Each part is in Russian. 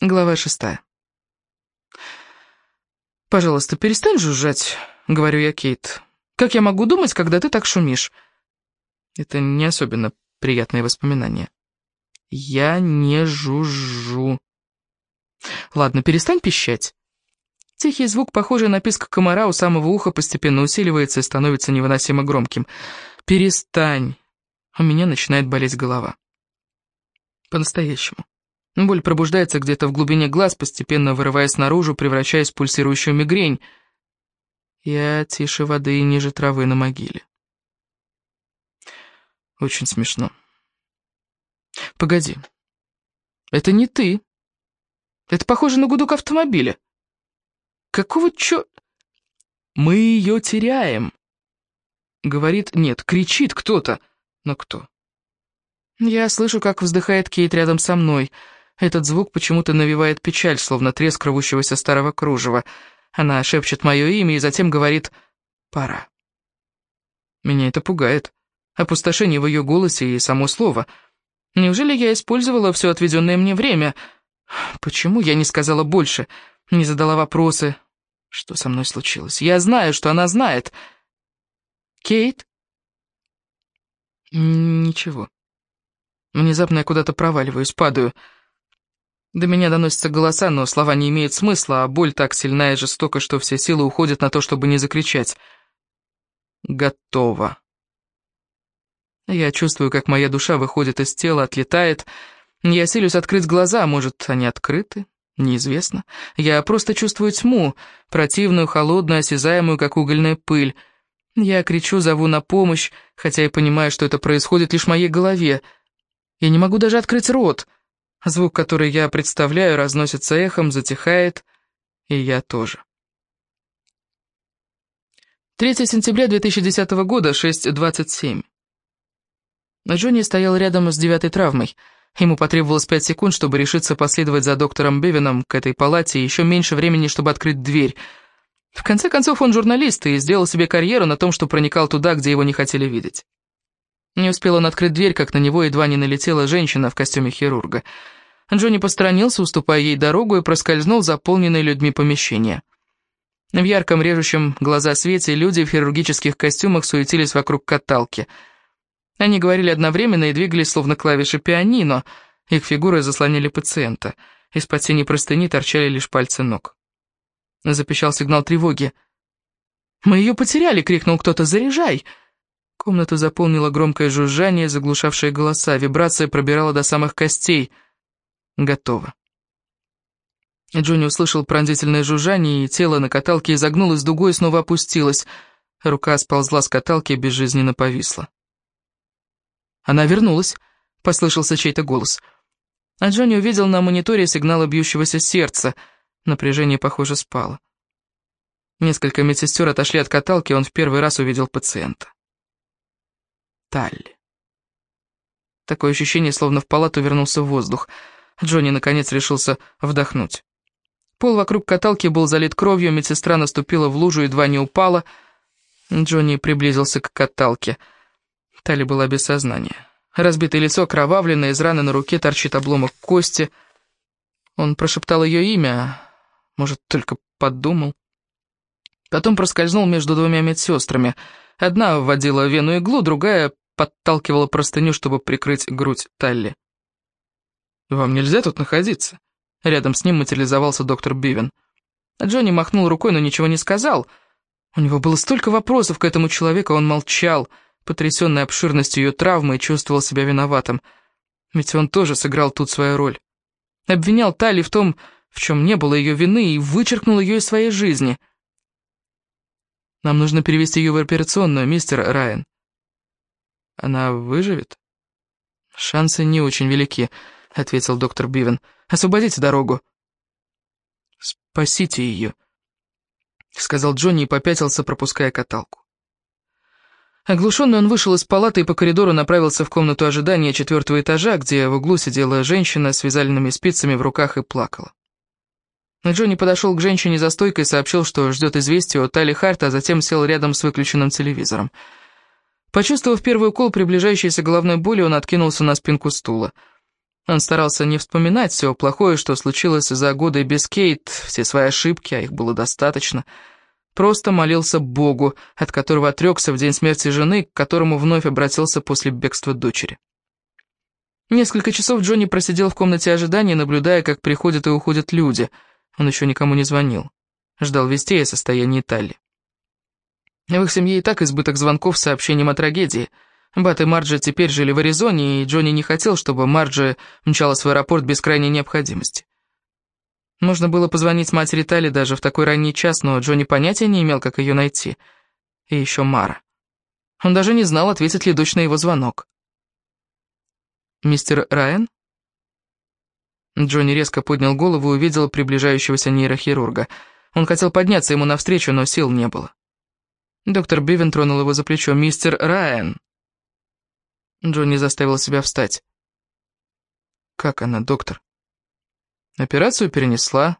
Глава шестая. «Пожалуйста, перестань жужжать», — говорю я Кейт. «Как я могу думать, когда ты так шумишь?» Это не особенно приятные воспоминания. Я не жужжу. Ладно, перестань пищать. Тихий звук, похожий на писк комара у самого уха, постепенно усиливается и становится невыносимо громким. Перестань. У меня начинает болеть голова. По-настоящему. Боль пробуждается где-то в глубине глаз, постепенно вырываясь наружу, превращаясь в пульсирующую мигрень. Я тише воды и ниже травы на могиле. Очень смешно. Погоди. Это не ты. Это похоже на гудок автомобиля. Какого чё... Мы ее теряем. Говорит, нет, кричит кто-то. Но кто? Я слышу, как вздыхает Кейт рядом со мной. Этот звук почему-то навевает печаль, словно треск рвущегося старого кружева. Она шепчет мое имя и затем говорит «пора». Меня это пугает. Опустошение в ее голосе и само слово. Неужели я использовала все отведенное мне время? Почему я не сказала больше, не задала вопросы? Что со мной случилось? Я знаю, что она знает. Кейт? Ничего. Внезапно я куда-то проваливаюсь, падаю. До меня доносятся голоса, но слова не имеют смысла, а боль так сильна и жестока, что все силы уходят на то, чтобы не закричать. Готово. Я чувствую, как моя душа выходит из тела, отлетает. Я силюсь открыть глаза, может, они открыты? Неизвестно. Я просто чувствую тьму, противную, холодную, осязаемую, как угольная пыль. Я кричу, зову на помощь, хотя и понимаю, что это происходит лишь в моей голове. Я не могу даже открыть рот. Звук, который я представляю, разносится эхом, затихает, и я тоже. 3 сентября 2010 года, 6.27. Джонни стоял рядом с девятой травмой. Ему потребовалось пять секунд, чтобы решиться последовать за доктором Бевином к этой палате, и еще меньше времени, чтобы открыть дверь. В конце концов, он журналист и сделал себе карьеру на том, что проникал туда, где его не хотели видеть. Не успел он открыть дверь, как на него едва не налетела женщина в костюме хирурга. Джонни посторонился, уступая ей дорогу, и проскользнул заполненное людьми помещение. В ярком режущем глаза свете люди в хирургических костюмах суетились вокруг каталки. Они говорили одновременно и двигались, словно клавиши пианино. Их фигуры заслоняли пациента. Из-под тени простыни торчали лишь пальцы ног. Запищал сигнал тревоги. «Мы ее потеряли!» — крикнул кто-то. «Заряжай!» Комнату заполнило громкое жужжание, заглушавшее голоса. Вибрация пробирала до самых костей. Готово. Джонни услышал пронзительное жужжание, и тело на каталке изогнулось дугой и снова опустилось. Рука сползла с каталки и безжизненно повисла. «Она вернулась», — послышался чей-то голос. А Джонни увидел на мониторе сигналы бьющегося сердца. Напряжение, похоже, спало. Несколько медсестер отошли от каталки, и он в первый раз увидел пациента. Талли. Такое ощущение, словно в палату вернулся воздух. Джонни, наконец, решился вдохнуть. Пол вокруг каталки был залит кровью, медсестра наступила в лужу, едва не упала. Джонни приблизился к каталке. Талли была без сознания. Разбитое лицо кровавленное, из раны на руке торчит обломок кости. Он прошептал ее имя, может, только подумал. Потом проскользнул между двумя медсестрами — Одна вводила вену иглу, другая подталкивала простыню, чтобы прикрыть грудь Талли. «Вам нельзя тут находиться?» Рядом с ним материализовался доктор Бивен. Джонни махнул рукой, но ничего не сказал. У него было столько вопросов к этому человеку, он молчал, потрясенный обширностью ее травмы, и чувствовал себя виноватым. Ведь он тоже сыграл тут свою роль. Обвинял Талли в том, в чем не было ее вины, и вычеркнул ее из своей жизни — нам нужно перевести ее в операционную, мистер Райан. Она выживет? Шансы не очень велики, ответил доктор Бивен. Освободите дорогу. Спасите ее, сказал Джонни и попятился, пропуская каталку. Оглушенный он вышел из палаты и по коридору направился в комнату ожидания четвертого этажа, где в углу сидела женщина с вязальными спицами в руках и плакала. Джонни подошел к женщине за стойкой и сообщил, что ждет известия от Тали Харта, а затем сел рядом с выключенным телевизором. Почувствовав первый укол приближающейся головной боли, он откинулся на спинку стула. Он старался не вспоминать все плохое, что случилось за годы без Кейт, все свои ошибки, а их было достаточно. Просто молился Богу, от которого отрекся в день смерти жены, к которому вновь обратился после бегства дочери. Несколько часов Джонни просидел в комнате ожидания, наблюдая, как приходят и уходят люди. Он еще никому не звонил. Ждал вестей о состоянии Талли. В их семье и так избыток звонков с сообщением о трагедии. Бат и Марджи теперь жили в Аризоне, и Джонни не хотел, чтобы Марджи мчалась в аэропорт без крайней необходимости. Можно было позвонить матери Тали даже в такой ранний час, но Джонни понятия не имел, как ее найти. И еще Мара. Он даже не знал, ответит ли дочь на его звонок. «Мистер Райан?» Джонни резко поднял голову и увидел приближающегося нейрохирурга. Он хотел подняться ему навстречу, но сил не было. Доктор Бивен тронул его за плечо. «Мистер Райан!» Джонни заставил себя встать. «Как она, доктор?» «Операцию перенесла.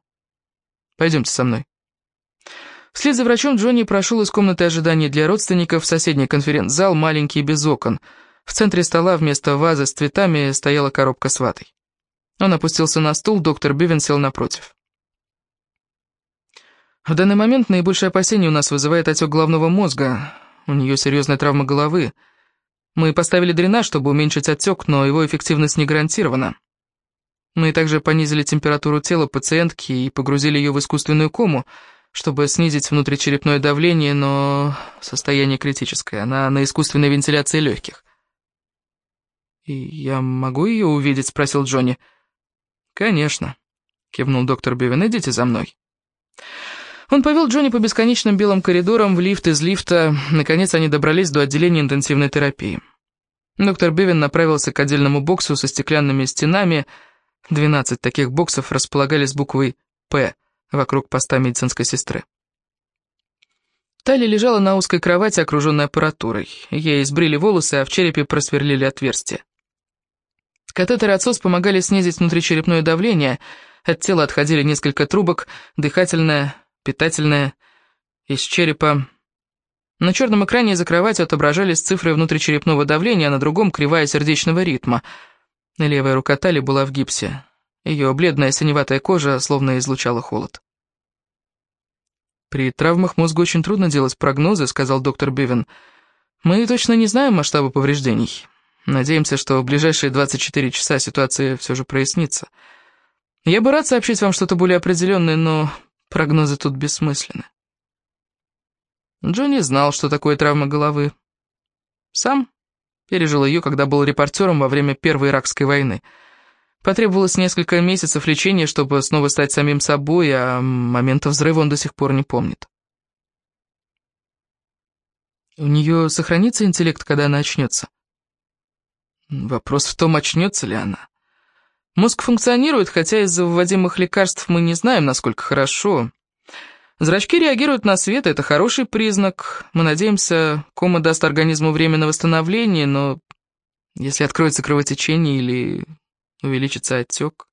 Пойдемте со мной». Вслед за врачом Джонни прошел из комнаты ожидания для родственников в соседний конференц-зал, маленький, без окон – в центре стола вместо вазы с цветами стояла коробка с ватой. Он опустился на стул, доктор Бивен сел напротив. В данный момент наибольшее опасение у нас вызывает отек головного мозга. У нее серьезная травма головы. Мы поставили дренаж, чтобы уменьшить отек, но его эффективность не гарантирована. Мы также понизили температуру тела пациентки и погрузили ее в искусственную кому, чтобы снизить внутричерепное давление, но состояние критическое. Она на искусственной вентиляции легких. «Я могу ее увидеть?» — спросил Джонни. «Конечно», — кивнул доктор Бивен. «Идите за мной». Он повел Джонни по бесконечным белым коридорам, в лифт из лифта. Наконец они добрались до отделения интенсивной терапии. Доктор Бивен направился к отдельному боксу со стеклянными стенами. Двенадцать таких боксов располагались буквой «П» вокруг поста медицинской сестры. Талли лежала на узкой кровати, окруженной аппаратурой. Ей сбрили волосы, а в черепе просверлили отверстие. Катетеры отсос помогали снизить внутричерепное давление, от тела отходили несколько трубок, дыхательное, питательное, из черепа. На черном экране за кроватью отображались цифры внутричерепного давления, а на другом — кривая сердечного ритма. Левая рука Тали была в гипсе. Ее бледная синеватая кожа словно излучала холод. «При травмах мозга очень трудно делать прогнозы», — сказал доктор Бивен. «Мы точно не знаем масштаба повреждений». Надеемся, что в ближайшие 24 часа ситуация все же прояснится. Я бы рад сообщить вам что-то более определенное, но прогнозы тут бессмысленны. Джонни знал, что такое травма головы. Сам пережил ее, когда был репортером во время Первой Иракской войны. Потребовалось несколько месяцев лечения, чтобы снова стать самим собой, а момента взрыва он до сих пор не помнит. У нее сохранится интеллект, когда она очнется? Вопрос в том, очнется ли она. Мозг функционирует, хотя из-за вводимых лекарств мы не знаем, насколько хорошо. Зрачки реагируют на свет, это хороший признак. Мы надеемся, кома даст организму время на восстановление, но если откроется кровотечение или увеличится отек...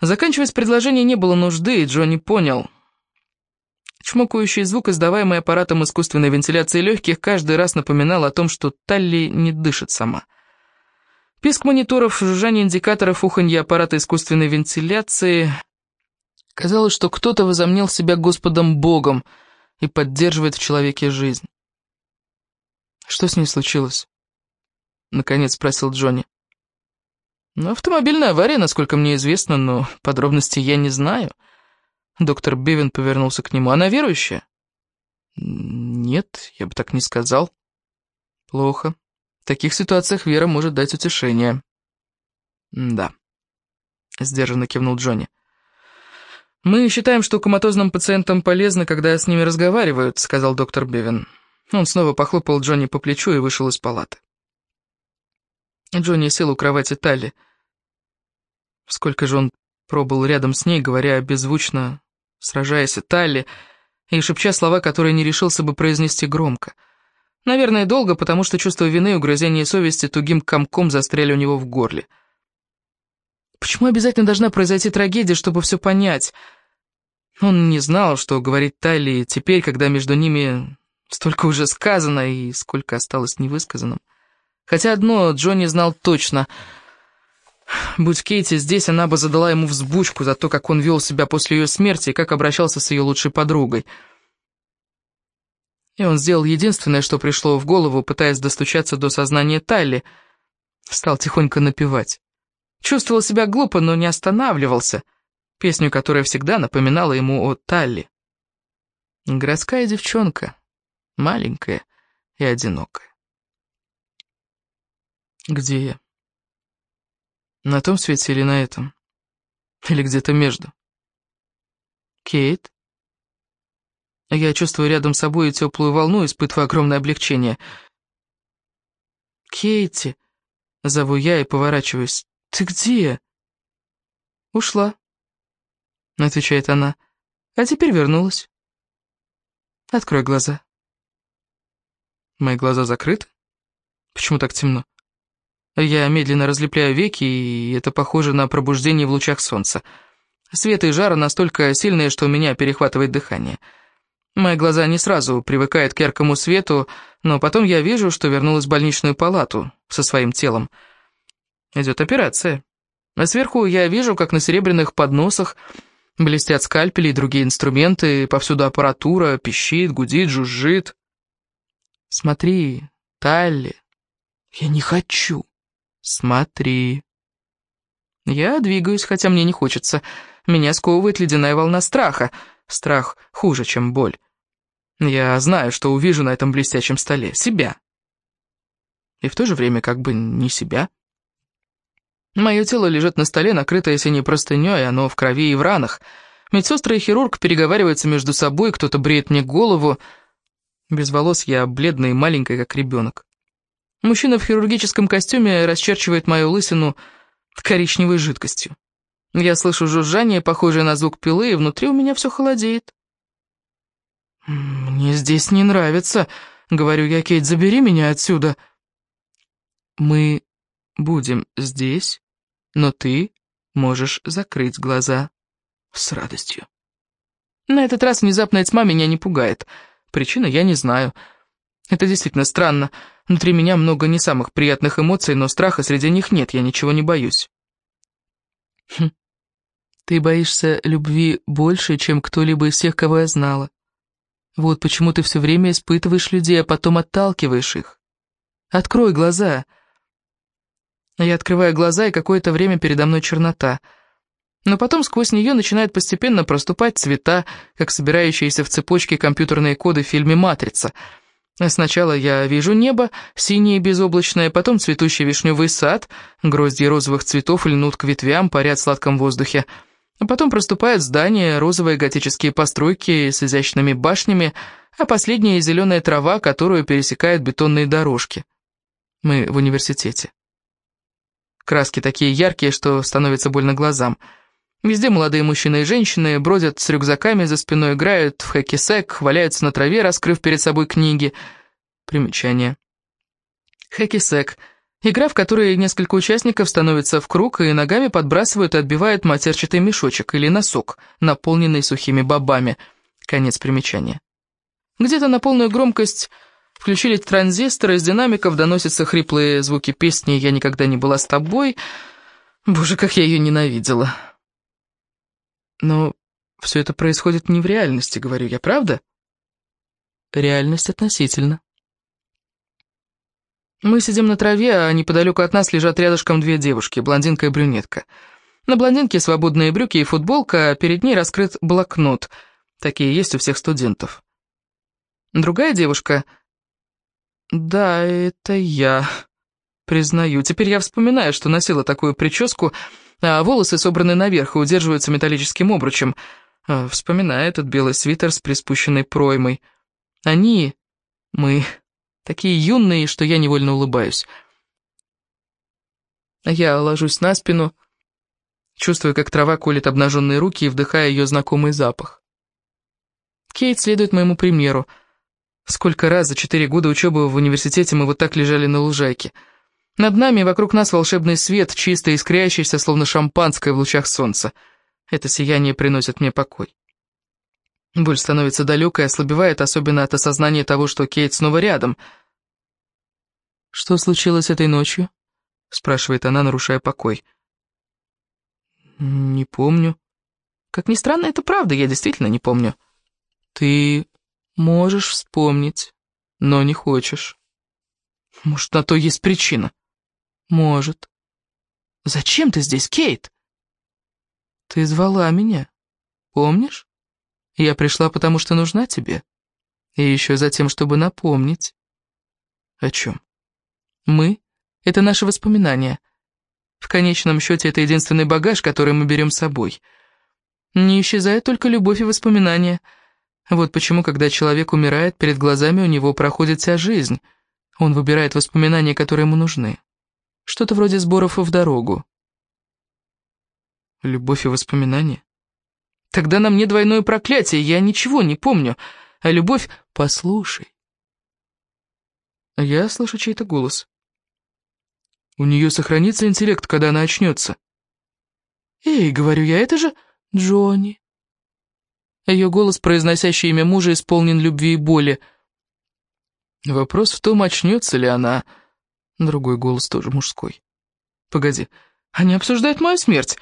Заканчивать предложение не было нужды, и Джонни понял — Чмокающий звук, издаваемый аппаратом искусственной вентиляции легких, каждый раз напоминал о том, что Талли не дышит сама. Писк мониторов, жужжание индикаторов, уханье аппарата искусственной вентиляции. Казалось, что кто-то возомнил себя Господом Богом и поддерживает в человеке жизнь. «Что с ней случилось?» — наконец спросил Джонни. «Ну, автомобильная авария, насколько мне известно, но подробностей я не знаю». Доктор Бевин повернулся к нему. «Она верующая?» «Нет, я бы так не сказал». «Плохо. В таких ситуациях вера может дать утешение». «Да», — сдержанно кивнул Джонни. «Мы считаем, что коматозным пациентам полезно, когда с ними разговаривают», — сказал доктор Бевин. Он снова похлопал Джонни по плечу и вышел из палаты. Джонни сел у кровати Талли. Сколько же он пробыл рядом с ней, говоря беззвучно сражаясь и Талли, и шепча слова, которые не решился бы произнести громко. Наверное, долго, потому что чувство вины и угрызения совести тугим комком застряли у него в горле. Почему обязательно должна произойти трагедия, чтобы все понять? Он не знал, что говорить Талли теперь, когда между ними столько уже сказано и сколько осталось невысказанным. Хотя одно Джонни знал точно — Будь Кейти здесь, она бы задала ему взбучку за то, как он вел себя после ее смерти и как обращался с ее лучшей подругой. И он сделал единственное, что пришло в голову, пытаясь достучаться до сознания Талли. Стал тихонько напевать. Чувствовал себя глупо, но не останавливался. Песню, которая всегда напоминала ему о Талли. Городская девчонка, маленькая и одинокая. Где я? На том свете или на этом? Или где-то между? Кейт? Я чувствую рядом с собой теплую волну, испытываю огромное облегчение. «Кейти!» — зову я и поворачиваюсь. «Ты где?» «Ушла», — отвечает она. «А теперь вернулась». «Открой глаза». Мои глаза закрыты? Почему так темно? Я медленно разлепляю веки, и это похоже на пробуждение в лучах солнца. Свет и жара настолько сильные, что у меня перехватывает дыхание. Мои глаза не сразу привыкают к яркому свету, но потом я вижу, что вернулась в больничную палату со своим телом. Идет операция. А сверху я вижу, как на серебряных подносах блестят скальпели и другие инструменты, повсюду аппаратура, пищит, гудит, жужжит. Смотри, Талли, я не хочу. Смотри. Я двигаюсь, хотя мне не хочется. Меня сковывает ледяная волна страха. Страх хуже, чем боль. Я знаю, что увижу на этом блестящем столе. Себя. И в то же время как бы не себя. Мое тело лежит на столе, накрытое синей простыней, оно в крови и в ранах. Медсестры и хирург переговариваются между собой, кто-то бреет мне голову. Без волос я бледная и маленькая, как ребенок. Мужчина в хирургическом костюме расчерчивает мою лысину коричневой жидкостью. Я слышу жужжание, похожее на звук пилы, и внутри у меня все холодеет. «Мне здесь не нравится», — говорю я, Кейт, — «забери меня отсюда». «Мы будем здесь, но ты можешь закрыть глаза с радостью». На этот раз внезапная тьма меня не пугает. Причина я не знаю. Это действительно странно. Внутри меня много не самых приятных эмоций, но страха среди них нет, я ничего не боюсь. Хм. Ты боишься любви больше, чем кто-либо из всех, кого я знала. Вот почему ты все время испытываешь людей, а потом отталкиваешь их. Открой глаза. Я открываю глаза, и какое-то время передо мной чернота. Но потом сквозь нее начинают постепенно проступать цвета, как собирающиеся в цепочке компьютерные коды в фильме «Матрица». Сначала я вижу небо, синее безоблачное, потом цветущий вишневый сад, грозди розовых цветов льнут к ветвям, парят в сладком воздухе. А потом проступают здания, розовые готические постройки с изящными башнями, а последняя зеленая трава, которую пересекают бетонные дорожки. Мы в университете. Краски такие яркие, что становится больно глазам. Везде молодые мужчины и женщины бродят с рюкзаками за спиной, играют в хэки-сек, валяются на траве, раскрыв перед собой книги. Примечание. Хэки-сек — Игра, в которой несколько участников становятся в круг и ногами подбрасывают и отбивают матерчатый мешочек или носок, наполненный сухими бобами. Конец примечания. Где-то на полную громкость включили транзисторы, из динамиков доносятся хриплые звуки песни «Я никогда не была с тобой». Боже, как я ее ненавидела. Но все это происходит не в реальности, говорю я, правда? Реальность относительно. Мы сидим на траве, а неподалеку от нас лежат рядышком две девушки, блондинка и брюнетка. На блондинке свободные брюки и футболка, а перед ней раскрыт блокнот. Такие есть у всех студентов. Другая девушка... Да, это я, признаю. Теперь я вспоминаю, что носила такую прическу, а волосы собраны наверх и удерживаются металлическим обручем. А, вспоминаю этот белый свитер с приспущенной проймой. Они, мы, такие юные, что я невольно улыбаюсь. Я ложусь на спину, чувствую, как трава колет обнаженные руки и вдыхая ее знакомый запах. Кейт следует моему примеру. Сколько раз за четыре года учебы в университете мы вот так лежали на лужайке. Над нами вокруг нас волшебный свет, чистый, искрящийся, словно шампанское в лучах солнца. Это сияние приносит мне покой. Боль становится далекой и ослабевает, особенно от осознания того, что Кейт снова рядом. «Что случилось этой ночью?» — спрашивает она, нарушая покой. Не помню. Как ни странно, это правда, я действительно не помню. Ты можешь вспомнить, но не хочешь. Может, на то есть причина? Может. Зачем ты здесь, Кейт? Ты звала меня, помнишь? Я пришла, потому что нужна тебе. И еще за тем, чтобы напомнить. О чем? Мы — это наши воспоминания. В конечном счете, это единственный багаж, который мы берем с собой. Не исчезает только любовь и воспоминания. Вот почему, когда человек умирает, перед глазами у него проходит вся жизнь. Он выбирает воспоминания, которые ему нужны. Что-то вроде сборов в дорогу. Любовь и воспоминания? Тогда на мне двойное проклятие, я ничего не помню. А любовь... Послушай. Я слышу чей-то голос. У нее сохранится интеллект, когда она очнется. «Эй, — говорю я, — это же Джонни». Ее голос, произносящий имя мужа, исполнен любви и боли. Вопрос в том, очнется ли она. Другой голос тоже мужской. Погоди, они обсуждают мою смерть.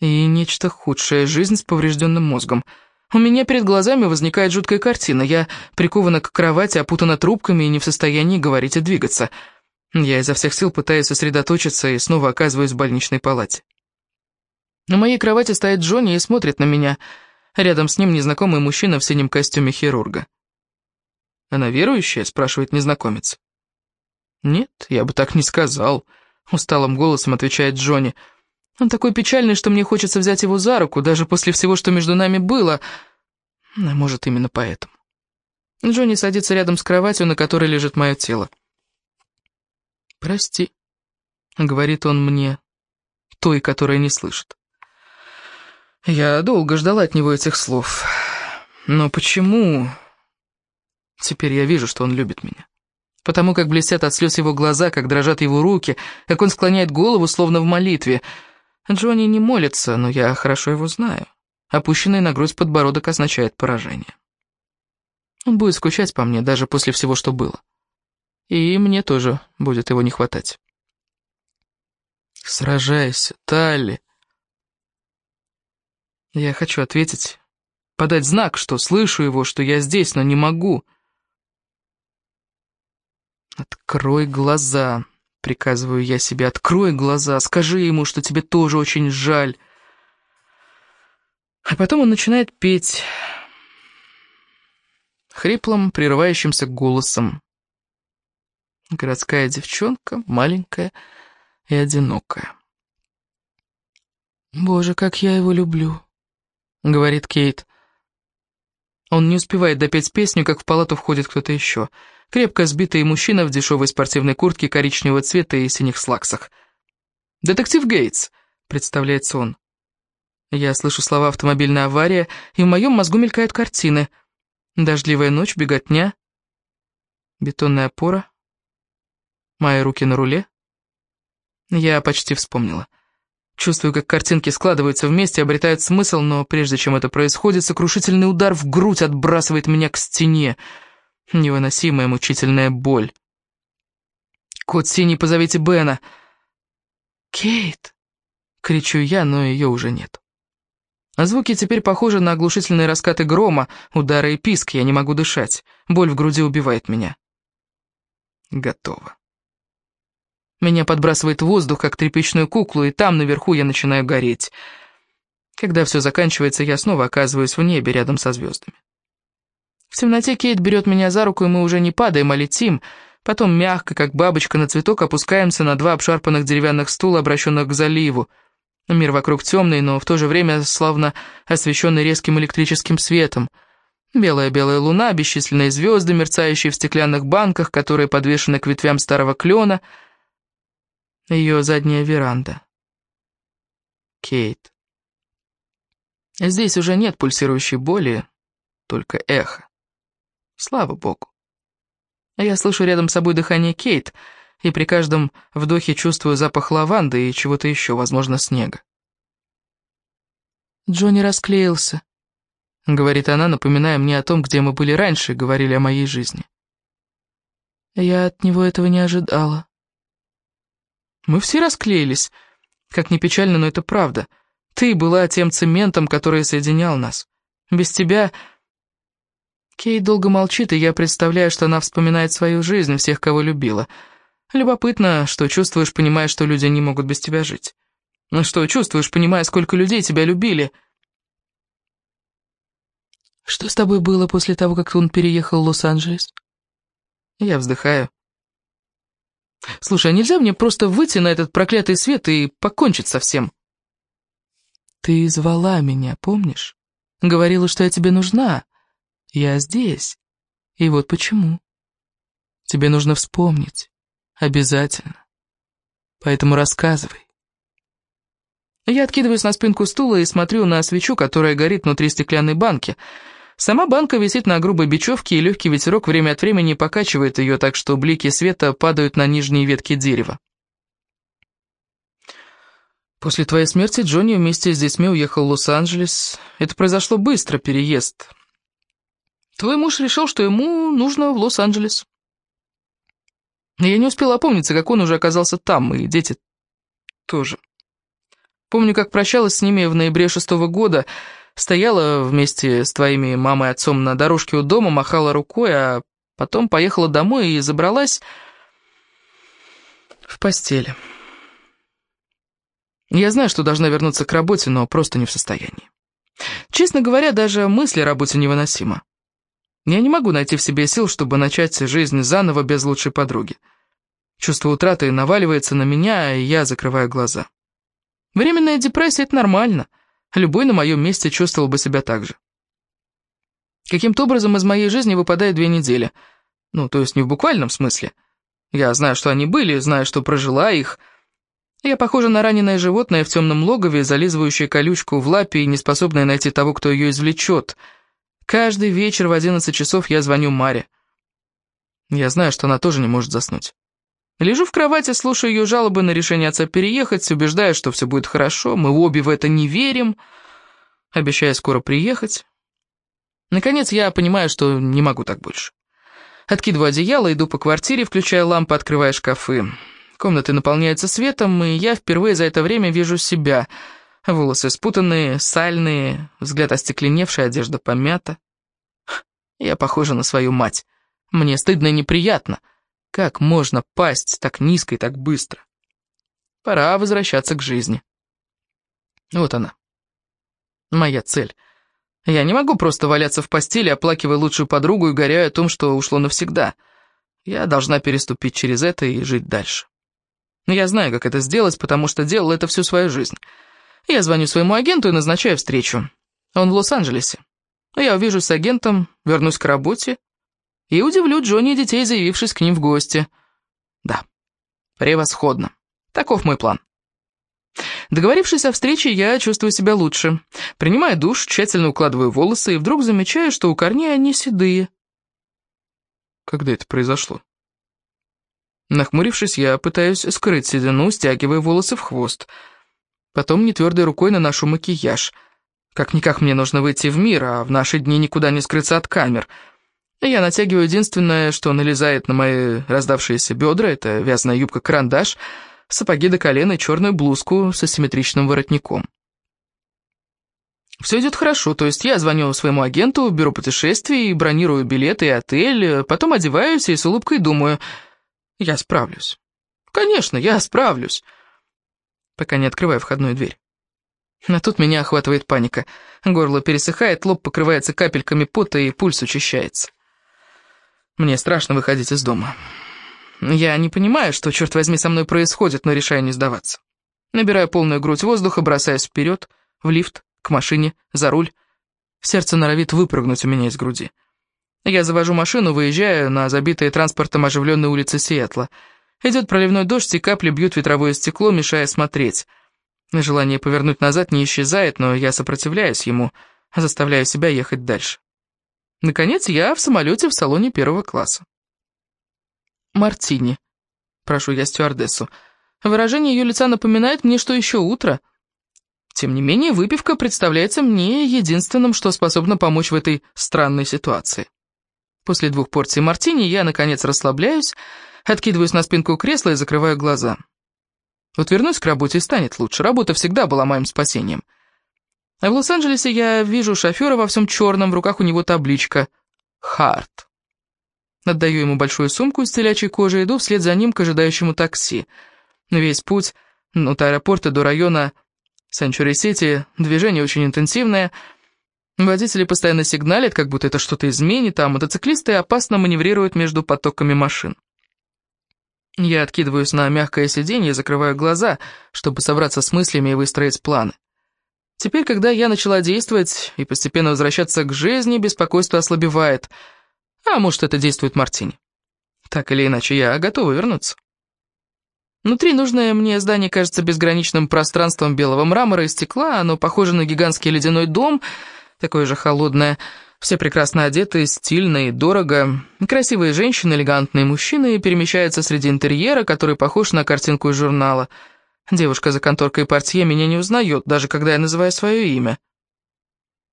И нечто худшее, жизнь с поврежденным мозгом. У меня перед глазами возникает жуткая картина. Я прикована к кровати, опутана трубками и не в состоянии говорить и двигаться. Я изо всех сил пытаюсь сосредоточиться и снова оказываюсь в больничной палате. На моей кровати стоит Джонни и смотрит на меня. Рядом с ним незнакомый мужчина в синем костюме хирурга. «Она верующая?» — спрашивает незнакомец. «Нет, я бы так не сказал», — усталым голосом отвечает Джонни. «Он такой печальный, что мне хочется взять его за руку, даже после всего, что между нами было. А может, именно поэтому». Джонни садится рядом с кроватью, на которой лежит мое тело. «Прости», — говорит он мне, той, которая не слышит. Я долго ждала от него этих слов. Но почему? Теперь я вижу, что он любит меня. Потому как блестят от слез его глаза, как дрожат его руки, как он склоняет голову, словно в молитве. Джонни не молится, но я хорошо его знаю. Опущенный на грудь подбородок означает поражение. Он будет скучать по мне даже после всего, что было. И мне тоже будет его не хватать. Сражайся, Талли. Я хочу ответить, подать знак, что слышу его, что я здесь, но не могу. Открой глаза, приказываю я себе, открой глаза, скажи ему, что тебе тоже очень жаль. А потом он начинает петь хриплым, прерывающимся голосом. Городская девчонка, маленькая и одинокая. «Боже, как я его люблю», — говорит Кейт. Он не успевает допеть песню, как в палату входит кто-то еще. Крепко сбитый мужчина в дешевой спортивной куртке коричневого цвета и синих слаксах. «Детектив Гейтс», — представляется он. Я слышу слова «автомобильная авария», и в моем мозгу мелькают картины. Дождливая ночь, беготня, бетонная опора, Мои руки на руле? Я почти вспомнила. Чувствую, как картинки складываются вместе, обретают смысл, но прежде чем это происходит, сокрушительный удар в грудь отбрасывает меня к стене. Невыносимая мучительная боль. «Кот синий, позовите Бена!» «Кейт!» — кричу я, но ее уже нет. А звуки теперь похожи на оглушительные раскаты грома, удары и писк, я не могу дышать. Боль в груди убивает меня. Готово. Меня подбрасывает воздух, как тряпичную куклу, и там, наверху, я начинаю гореть. Когда все заканчивается, я снова оказываюсь в небе, рядом со звездами. В темноте Кейт берет меня за руку, и мы уже не падаем, а летим. Потом мягко, как бабочка на цветок, опускаемся на два обшарпанных деревянных стула, обращенных к заливу. Мир вокруг темный, но в то же время славно освещенный резким электрическим светом. Белая-белая луна, бесчисленные звезды, мерцающие в стеклянных банках, которые подвешены к ветвям старого клена — ее задняя веранда. Кейт. Здесь уже нет пульсирующей боли, только эхо. Слава богу. Я слышу рядом с собой дыхание Кейт, и при каждом вдохе чувствую запах лаванды и чего-то еще, возможно, снега. «Джонни расклеился», — говорит она, напоминая мне о том, где мы были раньше, говорили о моей жизни. Я от него этого не ожидала. Мы все расклеились. Как ни печально, но это правда. Ты была тем цементом, который соединял нас. Без тебя...» Кейт долго молчит, и я представляю, что она вспоминает свою жизнь, всех, кого любила. Любопытно, что чувствуешь, понимая, что люди не могут без тебя жить. Ну что чувствуешь, понимая, сколько людей тебя любили? Что с тобой было после того, как он переехал в Лос-Анджелес? Я вздыхаю. Слушай, а нельзя мне просто выйти на этот проклятый свет и покончить со всем? Ты звала меня, помнишь? Говорила, что я тебе нужна. Я здесь. И вот почему. Тебе нужно вспомнить. Обязательно. Поэтому рассказывай. Я откидываюсь на спинку стула и смотрю на свечу, которая горит внутри стеклянной банки. Сама банка висит на грубой бечевке, и легкий ветерок время от времени покачивает ее, так что блики света падают на нижние ветки дерева. После твоей смерти Джонни вместе с детьми уехал в Лос-Анджелес. Это произошло быстро, переезд. Твой муж решил, что ему нужно в Лос-Анджелес. Я не успела опомниться, как он уже оказался там, и дети тоже. Помню, как прощалась с ними в ноябре шестого года, стояла вместе с твоими мамой и отцом на дорожке у дома, махала рукой, а потом поехала домой и забралась в постель. Я знаю, что должна вернуться к работе, но просто не в состоянии. Честно говоря, даже мысли о работе невыносима. Я не могу найти в себе сил, чтобы начать жизнь заново без лучшей подруги. Чувство утраты наваливается на меня, и я закрываю глаза. Временная депрессия — это нормально. Любой на моем месте чувствовал бы себя так же. Каким-то образом из моей жизни выпадает две недели. Ну, то есть не в буквальном смысле. Я знаю, что они были, знаю, что прожила их. Я похожа на раненое животное в темном логове, зализывающее колючку в лапе и не способное найти того, кто ее извлечет. Каждый вечер в одиннадцать часов я звоню Маре. Я знаю, что она тоже не может заснуть. Лежу в кровати, слушаю ее жалобы на решение отца переехать, убеждая, что все будет хорошо, мы обе в это не верим, обещая скоро приехать. Наконец я понимаю, что не могу так больше. Откидываю одеяло, иду по квартире, включая лампы, открывая шкафы. Комнаты наполняются светом, и я впервые за это время вижу себя. Волосы спутанные, сальные, взгляд остекленевший, одежда помята. Я похожа на свою мать. Мне стыдно и неприятно. Как можно пасть так низко и так быстро? Пора возвращаться к жизни. Вот она. Моя цель. Я не могу просто валяться в постели, оплакивая лучшую подругу и горяя о том, что ушло навсегда. Я должна переступить через это и жить дальше. Я знаю, как это сделать, потому что делал это всю свою жизнь. Я звоню своему агенту и назначаю встречу. Он в Лос-Анджелесе. Я увижусь с агентом, вернусь к работе, и удивлю Джонни и детей, заявившись к ним в гости. Да, превосходно. Таков мой план. Договорившись о встрече, я чувствую себя лучше. Принимаю душ, тщательно укладываю волосы и вдруг замечаю, что у корней они седые. Когда это произошло? Нахмурившись, я пытаюсь скрыть седину, стягивая волосы в хвост. Потом нетвердой рукой наношу макияж. Как-никак мне нужно выйти в мир, а в наши дни никуда не скрыться от камер — я натягиваю единственное, что налезает на мои раздавшиеся бедра, это вязаная юбка-карандаш, сапоги до колена и черную блузку с асимметричным воротником. Все идет хорошо, то есть я звоню своему агенту, беру путешествие, бронирую билеты и отель, потом одеваюсь и с улыбкой думаю, я справлюсь. Конечно, я справлюсь. Пока не открываю входную дверь. А тут меня охватывает паника. Горло пересыхает, лоб покрывается капельками пота и пульс учащается. Мне страшно выходить из дома. Я не понимаю, что, черт возьми, со мной происходит, но решаю не сдаваться. Набираю полную грудь воздуха, бросаясь вперед, в лифт, к машине, за руль. Сердце норовит выпрыгнуть у меня из груди. Я завожу машину, выезжаю на забитые транспортом оживленные улицы Сиэтла. Идет проливной дождь, и капли бьют ветровое стекло, мешая смотреть. Желание повернуть назад не исчезает, но я сопротивляюсь ему, заставляю себя ехать дальше. Наконец, я в самолете в салоне первого класса. «Мартини», — прошу я стюардессу. Выражение ее лица напоминает мне, что еще утро. Тем не менее, выпивка представляется мне единственным, что способно помочь в этой странной ситуации. После двух порций мартини я, наконец, расслабляюсь, откидываюсь на спинку кресла и закрываю глаза. Вот вернусь к работе и станет лучше. Работа всегда была моим спасением. А в Лос-Анджелесе я вижу шофера во всем черном, в руках у него табличка «Харт». Отдаю ему большую сумку из телячьей кожи и иду вслед за ним к ожидающему такси. Весь путь от аэропорта до района Сенчури-Сити движение очень интенсивное. Водители постоянно сигналят, как будто это что-то изменит, а мотоциклисты опасно маневрируют между потоками машин. Я откидываюсь на мягкое сиденье закрываю глаза, чтобы собраться с мыслями и выстроить планы. Теперь, когда я начала действовать и постепенно возвращаться к жизни, беспокойство ослабевает. А может, это действует Мартини. Так или иначе, я готова вернуться. Внутри нужное мне здание кажется безграничным пространством белого мрамора и стекла, оно похоже на гигантский ледяной дом, такое же холодное. Все прекрасно одеты, стильно и дорого. Красивые женщины, элегантные мужчины перемещаются среди интерьера, который похож на картинку из журнала — Девушка за конторкой портье меня не узнает, даже когда я называю свое имя.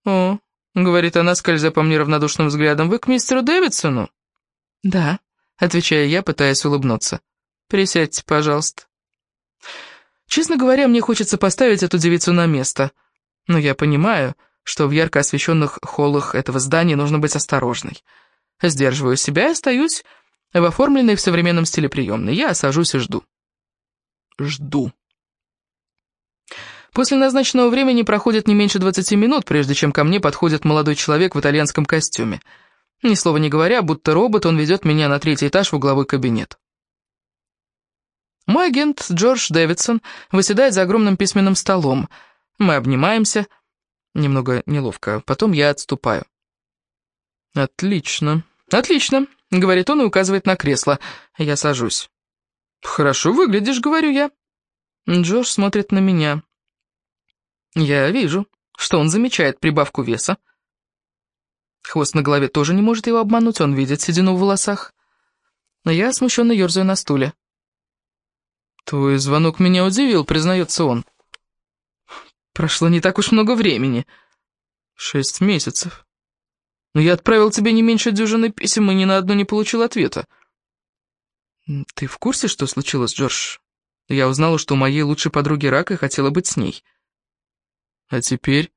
«О», — говорит она, скользя по мне равнодушным взглядом, — «вы к мистеру Дэвидсону?» «Да», — отвечаю я, пытаясь улыбнуться. «Присядьте, пожалуйста». Честно говоря, мне хочется поставить эту девицу на место, но я понимаю, что в ярко освещенных холлах этого здания нужно быть осторожной. Сдерживаю себя и остаюсь в оформленной в современном стиле приемной. Я сажусь и жду. Жду. После назначенного времени проходит не меньше 20 минут, прежде чем ко мне подходит молодой человек в итальянском костюме. Ни слова не говоря, будто робот, он ведет меня на третий этаж в угловой кабинет. Мой агент Джордж Дэвидсон выседает за огромным письменным столом. Мы обнимаемся. Немного неловко. Потом я отступаю. «Отлично, отлично», — говорит он и указывает на кресло. Я сажусь. «Хорошо выглядишь», — говорю я. Джордж смотрит на меня. Я вижу, что он замечает прибавку веса. Хвост на голове тоже не может его обмануть, он видит седину в волосах. Но я смущенно ерзаю на стуле. «Твой звонок меня удивил», — признается он. «Прошло не так уж много времени. Шесть месяцев. Но я отправил тебе не меньше дюжины писем и ни на одно не получил ответа». «Ты в курсе, что случилось, Джордж? Я узнала, что у моей лучшей подруги рак и хотела быть с ней». А теперь...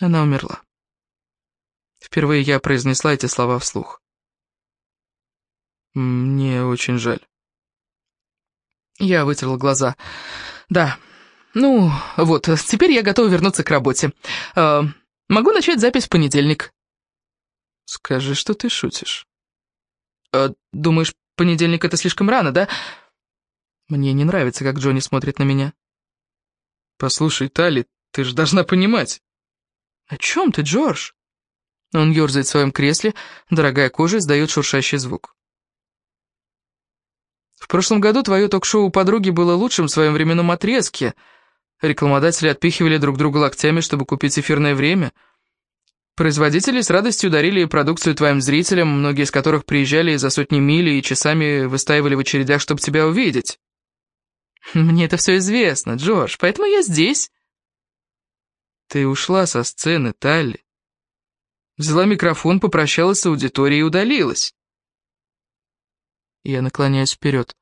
Она умерла. Впервые я произнесла эти слова вслух. Мне очень жаль. Я вытерла глаза. Да, ну, вот, теперь я готова вернуться к работе. Э, могу начать запись в понедельник. Скажи, что ты шутишь. Э, думаешь, понедельник это слишком рано, да? Мне не нравится, как Джонни смотрит на меня. Послушай, Тали, ты же должна понимать». «О чем ты, Джордж?» Он ерзает в своем кресле, дорогая кожа издает шуршащий звук. «В прошлом году твое ток-шоу подруги было лучшим в своем временном отрезке. Рекламодатели отпихивали друг друга локтями, чтобы купить эфирное время. Производители с радостью дарили продукцию твоим зрителям, многие из которых приезжали за сотни миль и часами выстаивали в очередях, чтобы тебя увидеть». «Мне это все известно, Джордж, поэтому я здесь». Ты ушла со сцены, Талли. Взяла микрофон, попрощалась с аудиторией и удалилась. Я наклоняюсь вперед.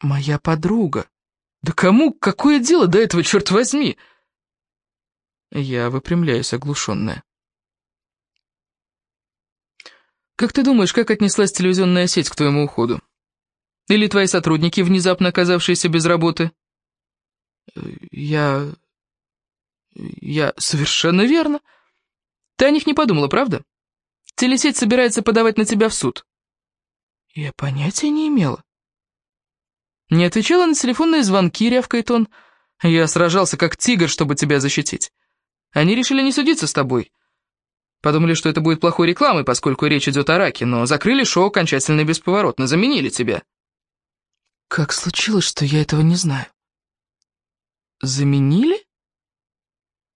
Моя подруга. Да кому какое дело до этого, черт возьми? Я выпрямляюсь, оглушенная. Как ты думаешь, как отнеслась телевизионная сеть к твоему уходу? Или твои сотрудники, внезапно оказавшиеся без работы? Я... «Я... совершенно верно. Ты о них не подумала, правда? Телесеть собирается подавать на тебя в суд». Я понятия не имела. Не отвечала на телефонные звонки, рявкает он. Я сражался как тигр, чтобы тебя защитить. Они решили не судиться с тобой. Подумали, что это будет плохой рекламой, поскольку речь идет о раке, но закрыли шоу окончательно и бесповоротно, заменили тебя. Как случилось, что я этого не знаю? Заменили?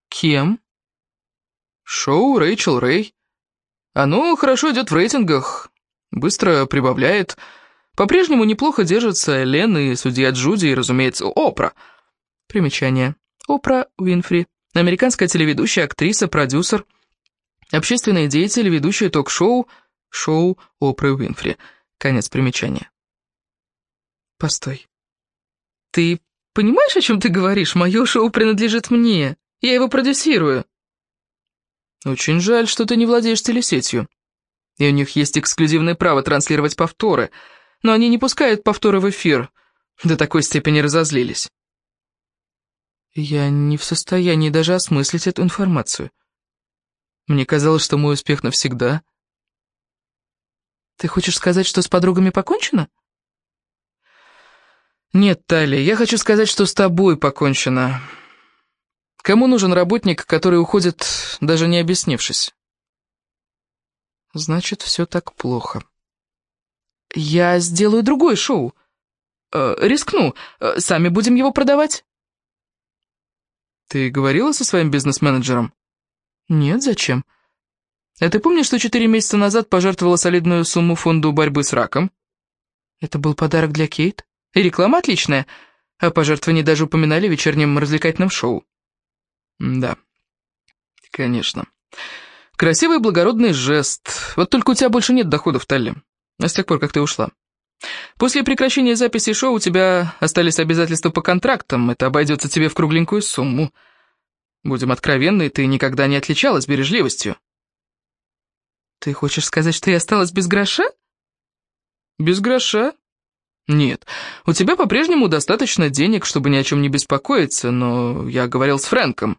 Кем? Шоу Рэйчел Рэй. Оно хорошо идет в рейтингах, быстро прибавляет. По-прежнему неплохо держатся Лен и судья Джуди, и, разумеется, Опра. Примечание. Опра Уинфри. Американская телеведущая, актриса, продюсер, общественный деятель, ведущая ток-шоу, шоу Опры Уинфри. Конец примечания. Постой. Ты понимаешь, о чем ты говоришь? Мое шоу принадлежит мне. Я его продюсирую». «Очень жаль, что ты не владеешь телесетью. И у них есть эксклюзивное право транслировать повторы, но они не пускают повторы в эфир. До такой степени разозлились». Я не в состоянии даже осмыслить эту информацию. Мне казалось, что мой успех навсегда. Ты хочешь сказать, что с подругами покончено? Нет, Талия, я хочу сказать, что с тобой покончено. Кому нужен работник, который уходит, даже не объяснившись? Значит, все так плохо. Я сделаю другое шоу. Э, рискну. Э, сами будем его продавать. Ты говорила со своим бизнес-менеджером? Нет, зачем? А ты помнишь, что четыре месяца назад пожертвовала солидную сумму фонду борьбы с раком? Это был подарок для Кейт. И реклама отличная. А пожертвования даже упоминали в вечернем развлекательном шоу. Да, конечно. Красивый благородный жест. Вот только у тебя больше нет доходов, Талли. С тех пор, как ты ушла. После прекращения записи шоу у тебя остались обязательства по контрактам, это обойдется тебе в кругленькую сумму. Будем откровенны, ты никогда не отличалась бережливостью. Ты хочешь сказать, что я осталась без гроша? Без гроша? Нет, у тебя по-прежнему достаточно денег, чтобы ни о чем не беспокоиться, но я говорил с Фрэнком.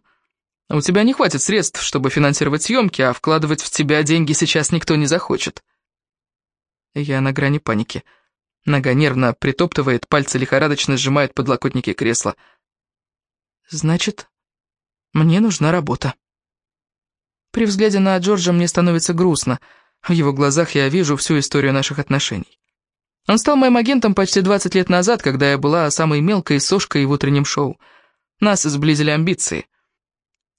У тебя не хватит средств, чтобы финансировать съемки, а вкладывать в тебя деньги сейчас никто не захочет. Я на грани паники. Нога нервно притоптывает, пальцы лихорадочно сжимают подлокотники кресла. Значит, мне нужна работа. При взгляде на Джорджа мне становится грустно. В его глазах я вижу всю историю наших отношений. Он стал моим агентом почти 20 лет назад, когда я была самой мелкой сошкой в утреннем шоу. Нас сблизили амбиции.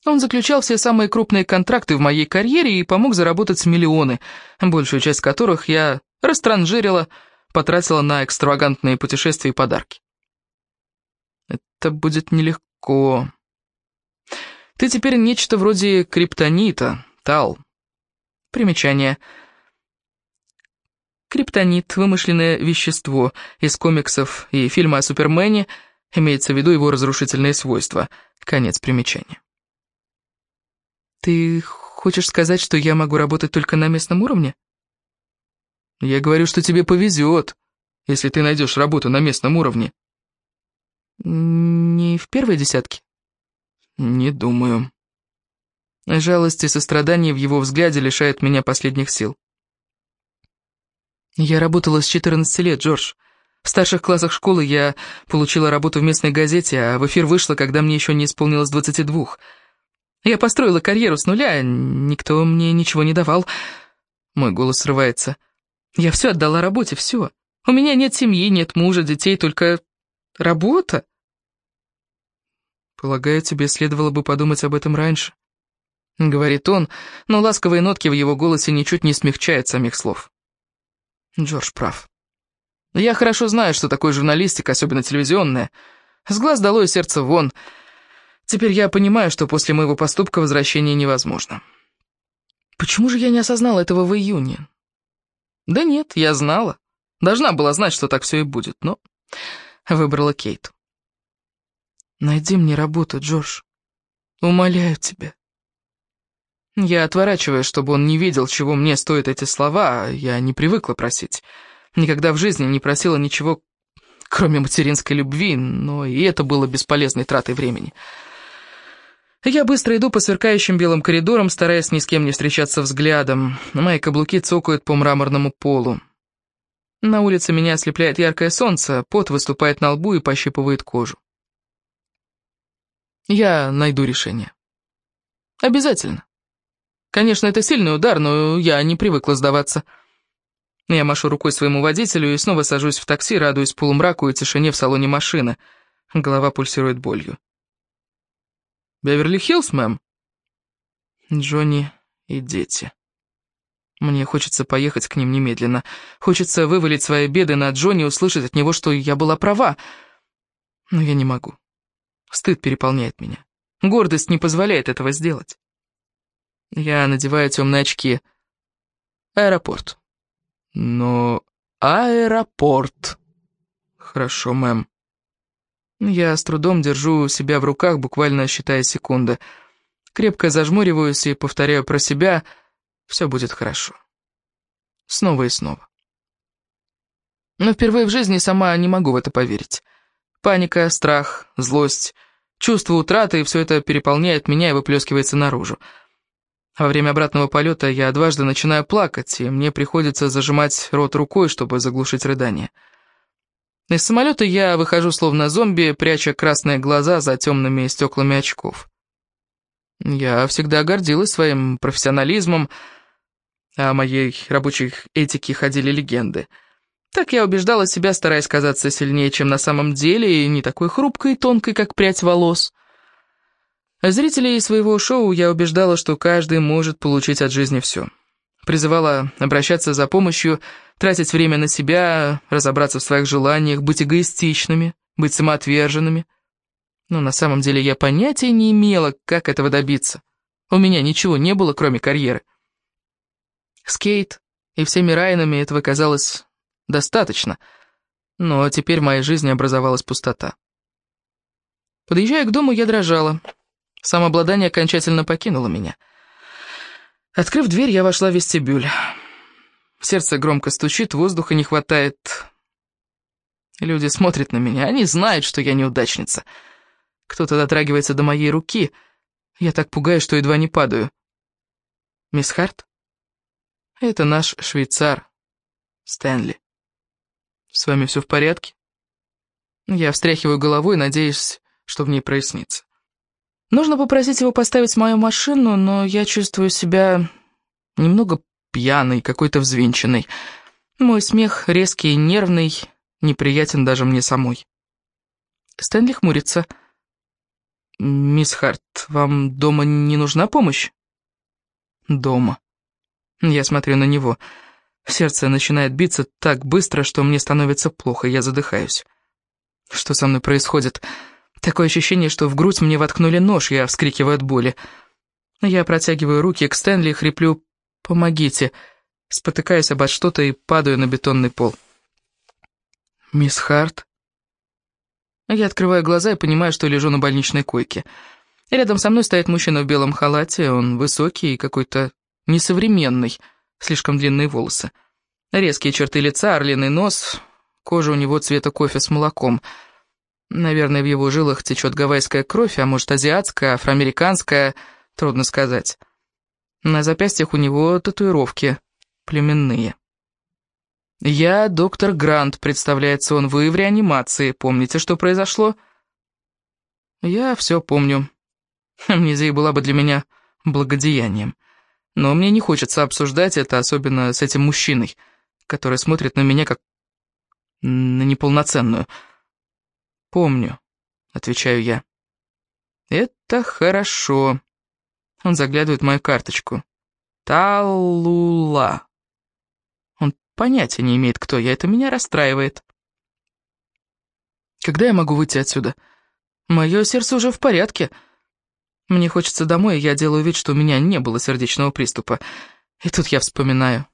Он заключал все самые крупные контракты в моей карьере и помог заработать миллионы, большую часть которых я растранжирила, потратила на экстравагантные путешествия и подарки. Это будет нелегко. Ты теперь нечто вроде криптонита, Тал. Примечание. Криптонит — вымышленное вещество из комиксов и фильма о Супермене, имеется в виду его разрушительные свойства. Конец примечания. Ты хочешь сказать, что я могу работать только на местном уровне? Я говорю, что тебе повезет, если ты найдешь работу на местном уровне. Не в первой десятке? Не думаю. Жалость и сострадание в его взгляде лишают меня последних сил. Я работала с 14 лет, Джордж. В старших классах школы я получила работу в местной газете, а в эфир вышла, когда мне еще не исполнилось 22. Я построила карьеру с нуля, никто мне ничего не давал. Мой голос срывается. Я все отдала работе, все. У меня нет семьи, нет мужа, детей, только работа. Полагаю, тебе следовало бы подумать об этом раньше. Говорит он, но ласковые нотки в его голосе ничуть не смягчают самих слов. Джордж прав. Я хорошо знаю, что такое журналистика, особенно телевизионная. С глаз долой сердце вон. Теперь я понимаю, что после моего поступка возвращение невозможно. Почему же я не осознала этого в июне? Да нет, я знала. Должна была знать, что так все и будет, но выбрала Кейт. Найди мне работу, Джордж. Умоляю тебя. Я отворачиваюсь, чтобы он не видел, чего мне стоят эти слова, я не привыкла просить. Никогда в жизни не просила ничего, кроме материнской любви, но и это было бесполезной тратой времени. Я быстро иду по сверкающим белым коридорам, стараясь ни с кем не встречаться взглядом. Мои каблуки цокают по мраморному полу. На улице меня ослепляет яркое солнце, пот выступает на лбу и пощипывает кожу. Я найду решение. Обязательно. Конечно, это сильный удар, но я не привыкла сдаваться. Я машу рукой своему водителю и снова сажусь в такси, радуясь полумраку и тишине в салоне машины. Голова пульсирует болью. «Беверли-Хиллз, мэм?» Джонни и дети. Мне хочется поехать к ним немедленно. Хочется вывалить свои беды на Джонни и услышать от него, что я была права. Но я не могу. Стыд переполняет меня. Гордость не позволяет этого сделать. Я надеваю темные очки. Аэропорт. Но аэропорт. Хорошо, мэм. Я с трудом держу себя в руках, буквально считая секунды. Крепко зажмуриваюсь и повторяю про себя «все будет хорошо». Снова и снова. Но впервые в жизни сама не могу в это поверить. Паника, страх, злость, чувство утраты, и все это переполняет меня и выплескивается наружу. Во время обратного полета я дважды начинаю плакать, и мне приходится зажимать рот рукой, чтобы заглушить рыдание. Из самолета я выхожу словно зомби, пряча красные глаза за темными стеклами очков. Я всегда гордилась своим профессионализмом, о моей рабочей этике ходили легенды. Так я убеждала себя, стараясь казаться сильнее, чем на самом деле, и не такой хрупкой и тонкой, как прядь волос. Зрителей своего шоу я убеждала, что каждый может получить от жизни все. Призывала обращаться за помощью, тратить время на себя, разобраться в своих желаниях, быть эгоистичными, быть самоотверженными. Но на самом деле я понятия не имела, как этого добиться. У меня ничего не было, кроме карьеры. Скейт и всеми Райанами этого казалось достаточно, но теперь в моей жизни образовалась пустота. Подъезжая к дому, я дрожала. Самообладание окончательно покинуло меня. Открыв дверь, я вошла в вестибюль. Сердце громко стучит, воздуха не хватает. Люди смотрят на меня, они знают, что я неудачница. Кто-то дотрагивается до моей руки. Я так пугаюсь, что едва не падаю. «Мисс Харт?» «Это наш швейцар, Стэнли. С вами все в порядке?» Я встряхиваю головой, надеясь, что в ней прояснится. Нужно попросить его поставить мою машину, но я чувствую себя немного пьяной, какой-то взвинченной. Мой смех резкий нервный, неприятен даже мне самой. Стэнли хмурится. «Мисс Харт, вам дома не нужна помощь?» «Дома». Я смотрю на него. Сердце начинает биться так быстро, что мне становится плохо, я задыхаюсь. Что со мной происходит?» Такое ощущение, что в грудь мне воткнули нож, я вскрикиваю от боли. Я протягиваю руки к Стэнли и хриплю «Помогите!», спотыкаюсь обо что-то и падаю на бетонный пол. «Мисс Харт?» Я открываю глаза и понимаю, что лежу на больничной койке. Рядом со мной стоит мужчина в белом халате, он высокий и какой-то несовременный, слишком длинные волосы. Резкие черты лица, орлиный нос, кожа у него цвета кофе с молоком — Наверное, в его жилах течет гавайская кровь, а может, азиатская, афроамериканская, трудно сказать. На запястьях у него татуировки племенные. «Я доктор Грант», — представляется он, — «вы в реанимации. Помните, что произошло?» «Я все помню. Амнезия была бы для меня благодеянием. Но мне не хочется обсуждать это, особенно с этим мужчиной, который смотрит на меня как на неполноценную». «Помню», — отвечаю я. «Это хорошо». Он заглядывает в мою карточку. «Талула». Он понятия не имеет, кто я, это меня расстраивает. Когда я могу выйти отсюда? Мое сердце уже в порядке. Мне хочется домой, и я делаю вид, что у меня не было сердечного приступа. И тут я вспоминаю.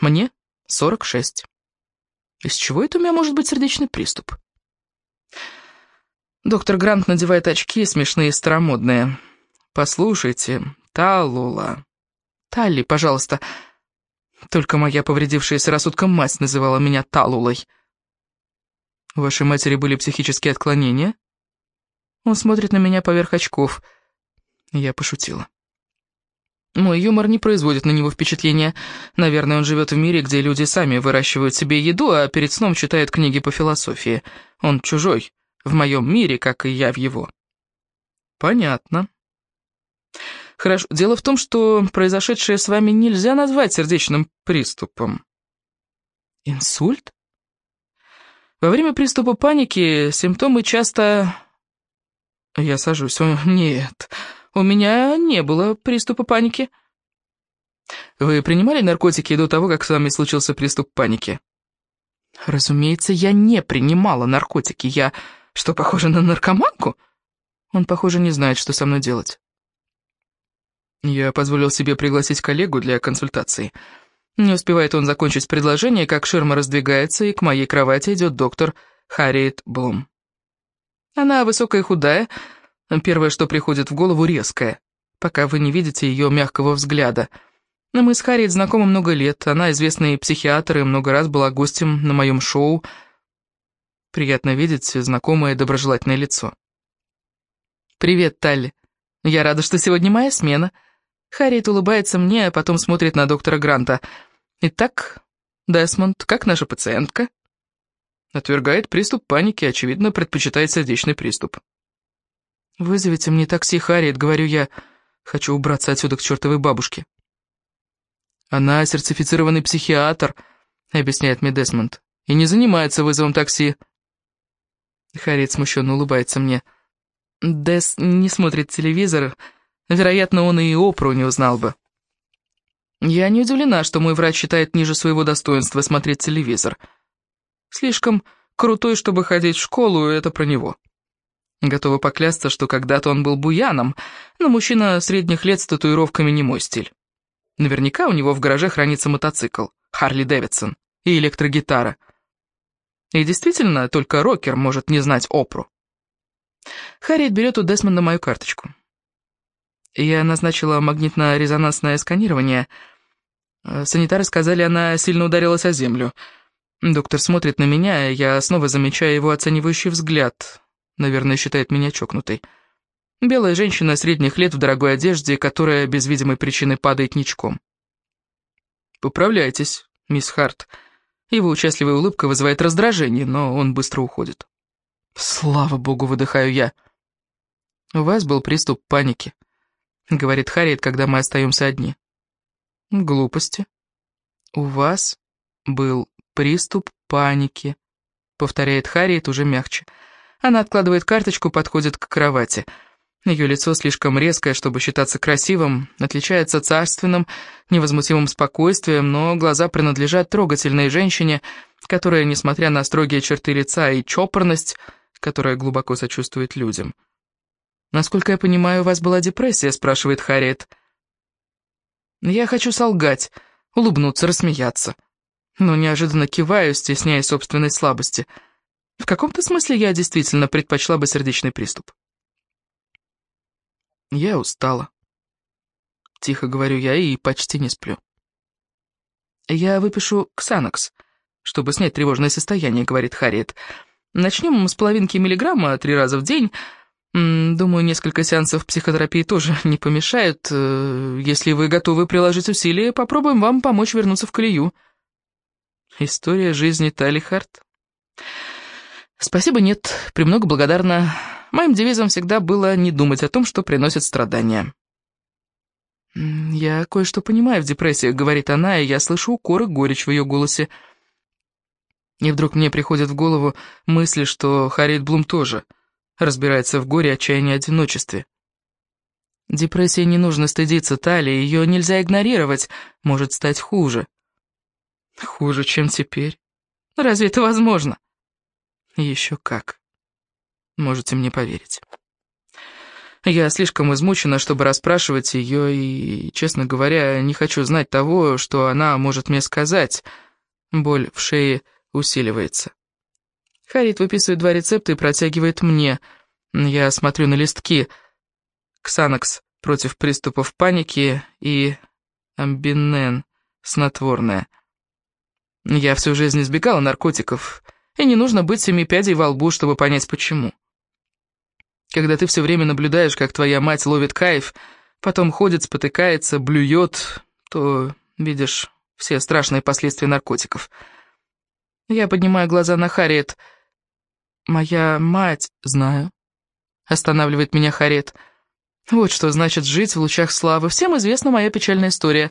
Мне 46. Из чего это у меня может быть сердечный приступ? Доктор Грант надевает очки, смешные и старомодные. «Послушайте, Талула...» «Талли, пожалуйста...» Только моя повредившаяся рассудком мать называла меня Талулой. «У вашей матери были психические отклонения?» Он смотрит на меня поверх очков. Я пошутила. Мой юмор не производит на него впечатления. Наверное, он живет в мире, где люди сами выращивают себе еду, а перед сном читают книги по философии. Он чужой, в моем мире, как и я в его. Понятно. Хорошо. Дело в том, что произошедшее с вами нельзя назвать сердечным приступом. Инсульт? Во время приступа паники симптомы часто... Я сажусь. Нет, у меня не было приступа паники. Вы принимали наркотики до того, как с вами случился приступ паники? Разумеется, я не принимала наркотики. Я что, похоже на наркоманку? Он, похоже, не знает, что со мной делать. Я позволил себе пригласить коллегу для консультации. Не успевает он закончить предложение, как ширма раздвигается, и к моей кровати идет доктор Харриет Блум. Она высокая и худая, первое, что приходит в голову, резкая, пока вы не видите ее мягкого взгляда. Но мы с Харриет знакомы много лет, она известный психиатр и много раз была гостем на моем шоу. Приятно видеть знакомое доброжелательное лицо. «Привет, Талли. Я рада, что сегодня моя смена». Харриет улыбается мне, а потом смотрит на доктора Гранта. «Итак, Десмонд, как наша пациентка?» Отвергает приступ паники, очевидно, предпочитает сердечный приступ. «Вызовите мне такси, Харриет», — говорю я. «Хочу убраться отсюда к чертовой бабушке». «Она сертифицированный психиатр», — объясняет мне Десмонд, «и не занимается вызовом такси». Харриет смущенно улыбается мне. Дес не смотрит телевизор, вероятно, он и Опру не узнал бы. Я не удивлена, что мой врач считает ниже своего достоинства смотреть телевизор. Слишком крутой, чтобы ходить в школу, это про него. Готова поклясться, что когда-то он был буяном, но мужчина средних лет с татуировками не мой стиль. Наверняка у него в гараже хранится мотоцикл, Харли Дэвидсон, и электрогитара. И действительно, только рокер может не знать опру. Харриет берет у Десмонда мою карточку. Я назначила магнитно-резонансное сканирование. Санитары сказали, она сильно ударилась о землю. Доктор смотрит на меня, я снова замечаю его оценивающий взгляд. Наверное, считает меня чокнутой. Белая женщина средних лет в дорогой одежде, которая без видимой причины падает ничком. «Поправляйтесь, мисс Харт». Его участливая улыбка вызывает раздражение, но он быстро уходит. «Слава богу, выдыхаю я». «У вас был приступ паники», — говорит Харриет, когда мы остаемся одни. «Глупости. У вас был приступ паники», — повторяет Харриет уже мягче. Она откладывает карточку, подходит к кровати. Ее лицо слишком резкое, чтобы считаться красивым, отличается царственным, невозмутимым спокойствием, но глаза принадлежат трогательной женщине, которая, несмотря на строгие черты лица и чопорность, которая глубоко сочувствует людям. «Насколько я понимаю, у вас была депрессия?» — спрашивает Харриет. «Я хочу солгать, улыбнуться, рассмеяться. Но неожиданно киваю, стесняясь собственной слабости. В каком-то смысле я действительно предпочла бы сердечный приступ». «Я устала», — тихо говорю я и почти не сплю. «Я выпишу Ксанокс, чтобы снять тревожное состояние», — говорит Харриет. «Начнем с половинки миллиграмма три раза в день». Думаю, несколько сеансов психотерапии тоже не помешают. Э, если вы готовы приложить усилия, попробуем вам помочь вернуться в колею. История жизни Тали Харт. Спасибо, нет, премного благодарна. Моим девизом всегда было не думать о том, что приносит страдания. «Я кое-что понимаю в депрессиях», — говорит она, и я слышу укор и горечь в ее голосе. И вдруг мне приходит в голову мысль, что Харриет Блум тоже — разбирается в горе, отчаянии, одиночестве. Депрессии не нужно стыдиться, Талии, ее нельзя игнорировать, может стать хуже. Хуже, чем теперь? Разве это возможно? Еще как. Можете мне поверить. Я слишком измучена, чтобы расспрашивать ее, и, честно говоря, не хочу знать того, что она может мне сказать. Боль в шее усиливается. Харит выписывает два рецепта и протягивает мне. Я смотрю на листки. Ксанокс против приступов паники и амбинен, снотворное. Я всю жизнь избегала наркотиков, и не нужно быть семи пядей во лбу, чтобы понять, почему. Когда ты все время наблюдаешь, как твоя мать ловит кайф, потом ходит, спотыкается, блюет, то видишь все страшные последствия наркотиков. Я поднимаю глаза на Харриет — «Моя мать...» «Знаю», — останавливает меня Харет. «Вот что значит жить в лучах славы. Всем известна моя печальная история.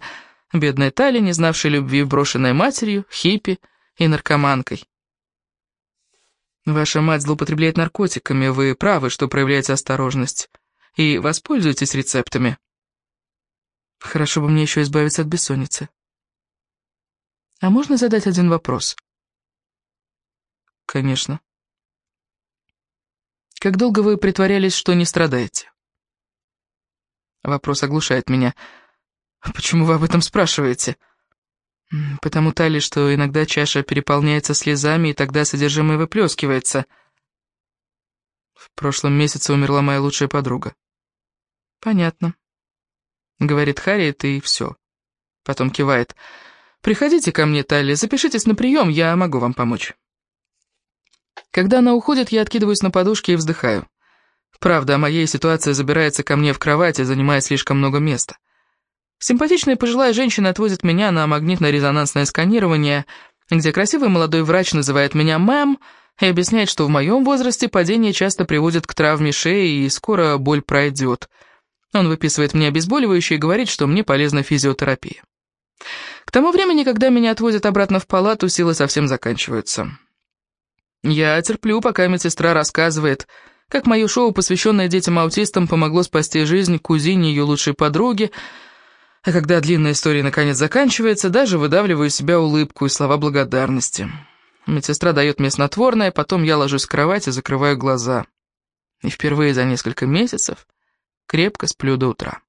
Бедная Тали, не знавшая любви, брошенная матерью, хиппи и наркоманкой». «Ваша мать злоупотребляет наркотиками, вы правы, что проявляете осторожность. И воспользуйтесь рецептами». «Хорошо бы мне еще избавиться от бессонницы». «А можно задать один вопрос?» «Конечно». Как долго вы притворялись, что не страдаете?» Вопрос оглушает меня. «Почему вы об этом спрашиваете?» «Потому, Тали, что иногда чаша переполняется слезами, и тогда содержимое выплескивается». В прошлом месяце умерла моя лучшая подруга. Понятно. Говорит Харриет, и все. Потом кивает. Приходите ко мне, Талли, запишитесь на прием, я могу вам помочь. Когда она уходит, я откидываюсь на подушке и вздыхаю. Правда, моей ситуация забирается ко мне в кровать и занимает слишком много места. Симпатичная пожилая женщина отвозит меня на магнитно-резонансное сканирование, где красивый молодой врач называет меня «мэм», и объясняет, что в моем возрасте падение часто приводит к травме шеи, и скоро боль пройдет. Он выписывает мне обезболивающее и говорит, что мне полезна физиотерапия. К тому времени, когда меня отвозят обратно в палату, силы совсем заканчиваются. Я терплю, пока медсестра рассказывает, как мое шоу, посвященное детям-аутистам, помогло спасти жизнь кузине ее лучшей подруги, а когда длинная история наконец заканчивается, даже выдавливаю из себя улыбку и слова благодарности. Медсестра дает мне снотворное, потом я ложусь в кровать и закрываю глаза. И впервые за несколько месяцев крепко сплю до утра.